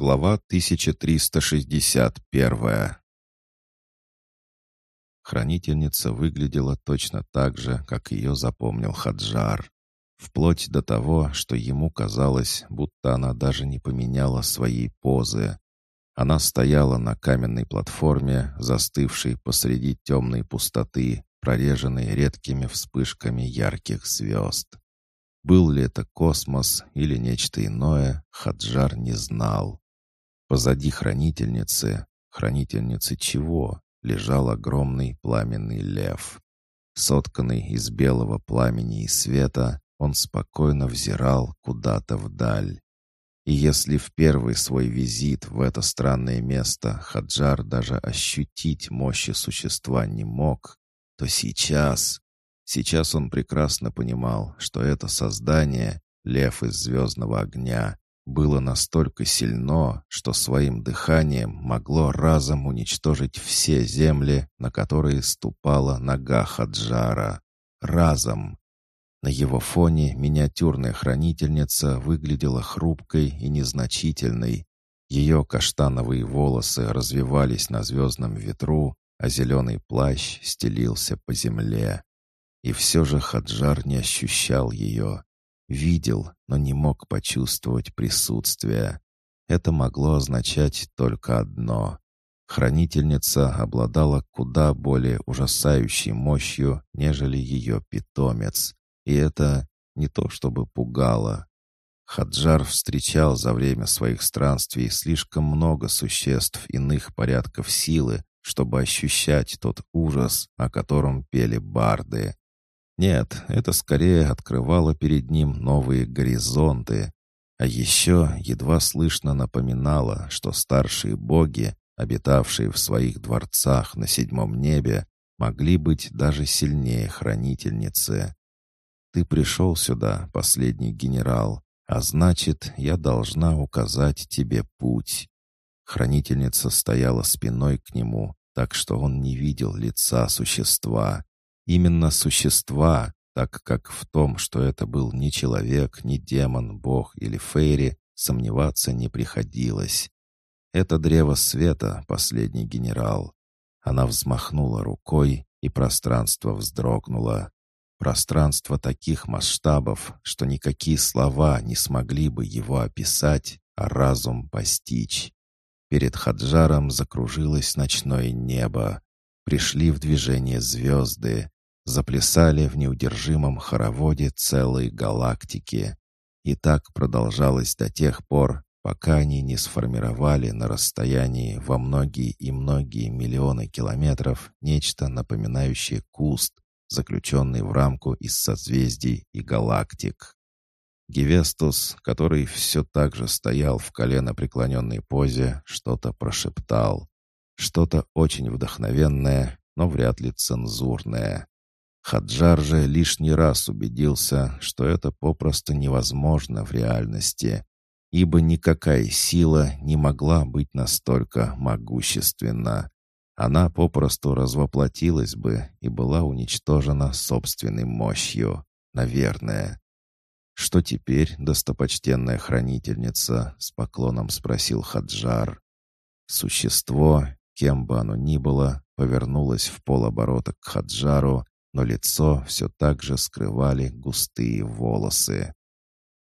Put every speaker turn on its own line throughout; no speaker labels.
Глава 1361 Хранительница выглядела точно так же, как ее запомнил Хаджар. Вплоть до того, что ему казалось, будто она даже не поменяла своей позы. Она стояла на каменной платформе, застывшей посреди темной пустоты, прореженной редкими вспышками ярких звезд. Был ли это космос или нечто иное, Хаджар не знал. Позади хранительницы, хранительницы чего, лежал огромный пламенный лев. Сотканный из белого пламени и света, он спокойно взирал куда-то вдаль. И если в первый свой визит в это странное место Хаджар даже ощутить мощи существа не мог, то сейчас Сейчас он прекрасно понимал, что это создание, лев из звездного огня, было настолько сильно, что своим дыханием могло разом уничтожить все земли, на которые ступала нога Хаджара. Разом. На его фоне миниатюрная хранительница выглядела хрупкой и незначительной. Ее каштановые волосы развивались на звездном ветру, а зеленый плащ стелился по земле. И все же Хаджар не ощущал ее. Видел, но не мог почувствовать присутствие. Это могло означать только одно. Хранительница обладала куда более ужасающей мощью, нежели ее питомец. И это не то чтобы пугало. Хаджар встречал за время своих странствий слишком много существ иных порядков силы, чтобы ощущать тот ужас, о котором пели барды. Нет, это скорее открывало перед ним новые горизонты, а еще едва слышно напоминало, что старшие боги, обитавшие в своих дворцах на седьмом небе, могли быть даже сильнее хранительницы. «Ты пришел сюда, последний генерал, а значит, я должна указать тебе путь». Хранительница стояла спиной к нему, так что он не видел лица существа. Именно существа, так как в том, что это был ни человек, ни демон, бог или фейри, сомневаться не приходилось. Это древо света, последний генерал. Она взмахнула рукой, и пространство вздрогнуло. Пространство таких масштабов, что никакие слова не смогли бы его описать, а разум постичь. Перед Хаджаром закружилось ночное небо. Пришли в движение звезды заплясали в неудержимом хороводе целой галактики. И так продолжалось до тех пор, пока они не сформировали на расстоянии во многие и многие миллионы километров нечто напоминающее куст, заключенный в рамку из созвездий и галактик. Гевестус, который все так же стоял в колено преклоненной позе, что-то прошептал. Что-то очень вдохновенное, но вряд ли цензурное. Хаджар же лишний раз убедился, что это попросту невозможно в реальности, ибо никакая сила не могла быть настолько могущественна. Она попросту развоплотилась бы и была уничтожена собственной мощью, наверное. «Что теперь, достопочтенная хранительница?» — с поклоном спросил Хаджар. Существо, кем бы оно ни было, повернулось в полоборота к Хаджару но лицо все так же скрывали густые волосы.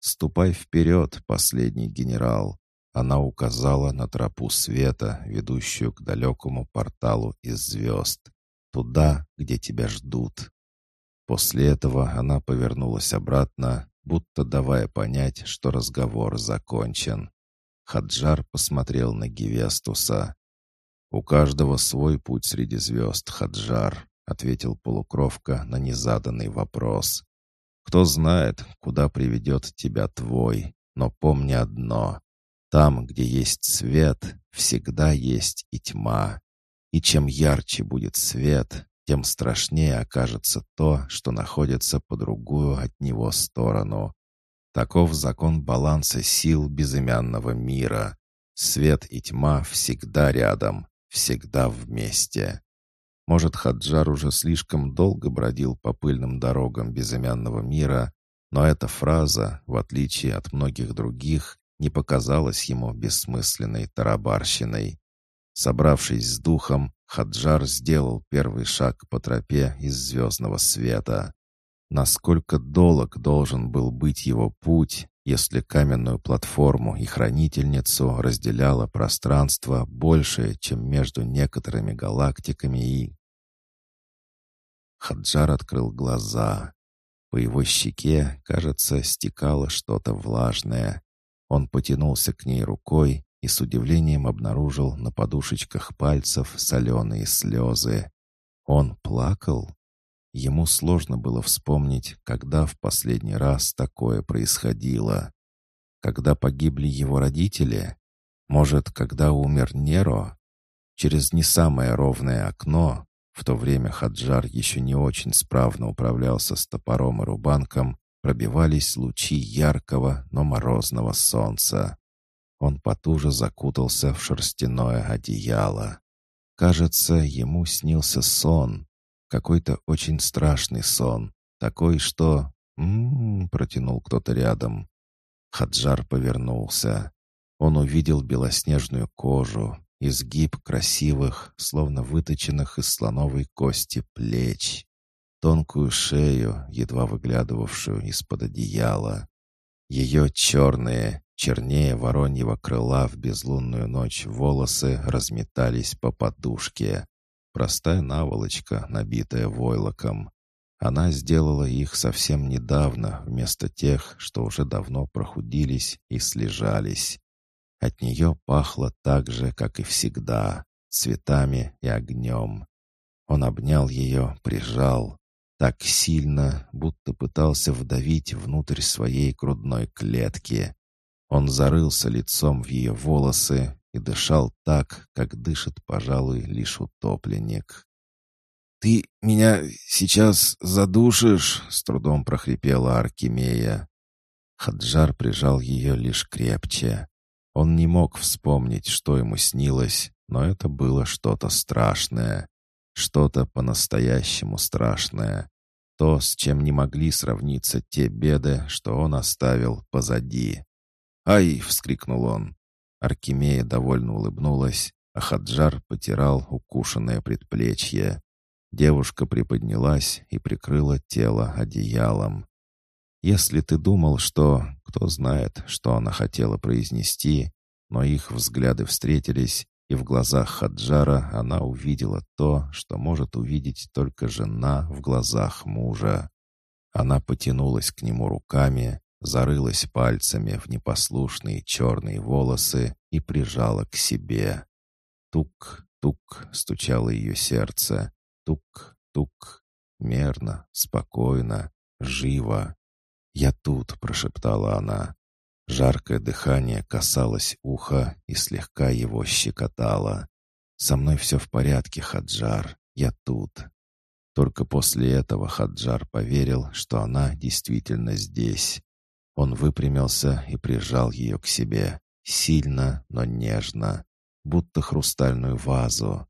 «Ступай вперед, последний генерал!» Она указала на тропу света, ведущую к далекому порталу из звезд, туда, где тебя ждут. После этого она повернулась обратно, будто давая понять, что разговор закончен. Хаджар посмотрел на Гевестуса. «У каждого свой путь среди звезд, Хаджар ответил полукровка на незаданный вопрос. «Кто знает, куда приведет тебя твой, но помни одно. Там, где есть свет, всегда есть и тьма. И чем ярче будет свет, тем страшнее окажется то, что находится по другую от него сторону. Таков закон баланса сил безымянного мира. Свет и тьма всегда рядом, всегда вместе. Может, Хаджар уже слишком долго бродил по пыльным дорогам безымянного мира, но эта фраза, в отличие от многих других, не показалась ему бессмысленной тарабарщиной. Собравшись с духом, Хаджар сделал первый шаг по тропе из звездного света. Насколько долг должен был быть его путь, если каменную платформу и хранительницу разделяло пространство большее, чем между некоторыми галактиками и... Хаджар открыл глаза. По его щеке, кажется, стекало что-то влажное. Он потянулся к ней рукой и с удивлением обнаружил на подушечках пальцев соленые слезы. Он плакал? Ему сложно было вспомнить, когда в последний раз такое происходило. Когда погибли его родители? Может, когда умер Неро? Через не самое ровное окно, в то время Хаджар еще не очень справно управлялся с топором и рубанком, пробивались лучи яркого, но морозного солнца. Он потуже закутался в шерстяное одеяло. Кажется, ему снился сон, какой-то очень страшный сон, такой, что... «М-м-м», протянул кто-то рядом. Хаджар повернулся. Он увидел белоснежную кожу, изгиб красивых, словно выточенных из слоновой кости плеч, тонкую шею, едва выглядывавшую из-под одеяла. Ее черные, чернее вороньего крыла в безлунную ночь волосы разметались по подушке. Простая наволочка, набитая войлоком. Она сделала их совсем недавно, вместо тех, что уже давно прохудились и слежались. От нее пахло так же, как и всегда, цветами и огнем. Он обнял ее, прижал, так сильно, будто пытался вдавить внутрь своей грудной клетки. Он зарылся лицом в ее волосы и дышал так, как дышит, пожалуй, лишь утопленник. «Ты меня сейчас задушишь?» — с трудом прохрипела Аркемия. Хаджар прижал ее лишь крепче. Он не мог вспомнить, что ему снилось, но это было что-то страшное. Что-то по-настоящему страшное. То, с чем не могли сравниться те беды, что он оставил позади. «Ай!» — вскрикнул он. Аркемия довольно улыбнулась, а Хаджар потирал укушенное предплечье. Девушка приподнялась и прикрыла тело одеялом. Если ты думал, что... Кто знает, что она хотела произнести, но их взгляды встретились, и в глазах Хаджара она увидела то, что может увидеть только жена в глазах мужа. Она потянулась к нему руками, зарылась пальцами в непослушные черные волосы и прижала к себе. Тук-тук стучало ее сердце. Тук-тук. Мерно, спокойно, живо. «Я тут», — прошептала она. Жаркое дыхание касалось уха и слегка его щекотало. «Со мной все в порядке, Хаджар. Я тут». Только после этого Хаджар поверил, что она действительно здесь. Он выпрямился и прижал ее к себе. Сильно, но нежно. Будто хрустальную вазу.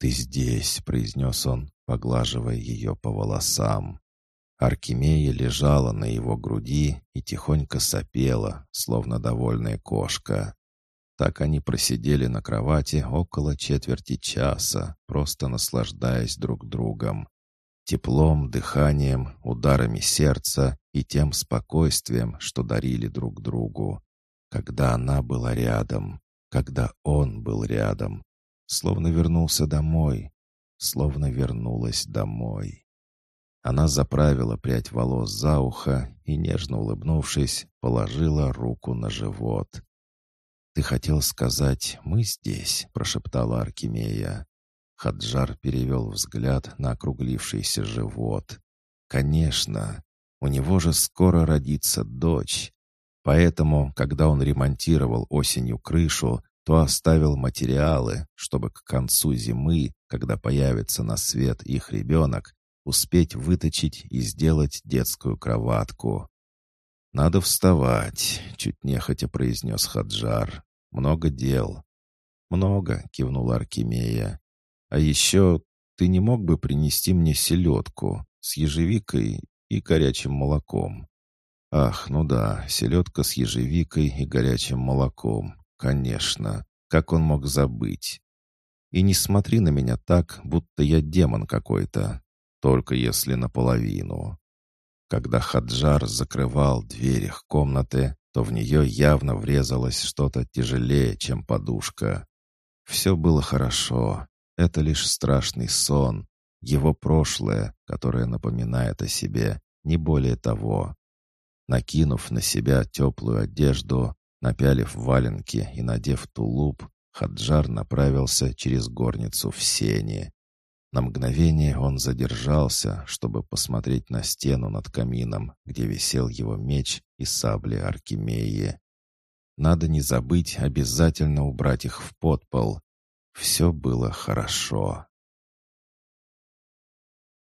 «Ты здесь», — произнес он, поглаживая ее по волосам. Аркемия лежала на его груди и тихонько сопела, словно довольная кошка. Так они просидели на кровати около четверти часа, просто наслаждаясь друг другом. Теплом, дыханием, ударами сердца и тем спокойствием, что дарили друг другу. Когда она была рядом, когда он был рядом, словно вернулся домой, словно вернулась домой. Она заправила прядь волос за ухо и, нежно улыбнувшись, положила руку на живот. «Ты хотел сказать, мы здесь?» — прошептала Аркемия. Хаджар перевел взгляд на округлившийся живот. «Конечно, у него же скоро родится дочь. Поэтому, когда он ремонтировал осенью крышу, то оставил материалы, чтобы к концу зимы, когда появится на свет их ребенок, успеть выточить и сделать детскую кроватку. «Надо вставать», — чуть нехотя произнес Хаджар. «Много дел». «Много», — кивнула Аркемия. «А еще ты не мог бы принести мне селедку с ежевикой и горячим молоком?» Ах, ну да, селедка с ежевикой и горячим молоком. Конечно. Как он мог забыть? И не смотри на меня так, будто я демон какой-то. Только если наполовину. Когда Хаджар закрывал дверь их комнаты, то в нее явно врезалось что-то тяжелее, чем подушка. Все было хорошо. Это лишь страшный сон. Его прошлое, которое напоминает о себе, не более того. Накинув на себя теплую одежду, напялив валенки и надев тулуп, Хаджар направился через горницу в сене. На мгновение он задержался, чтобы посмотреть на стену над камином, где висел его меч и сабли Аркемии. Надо не забыть обязательно убрать их в подпол. Все было хорошо.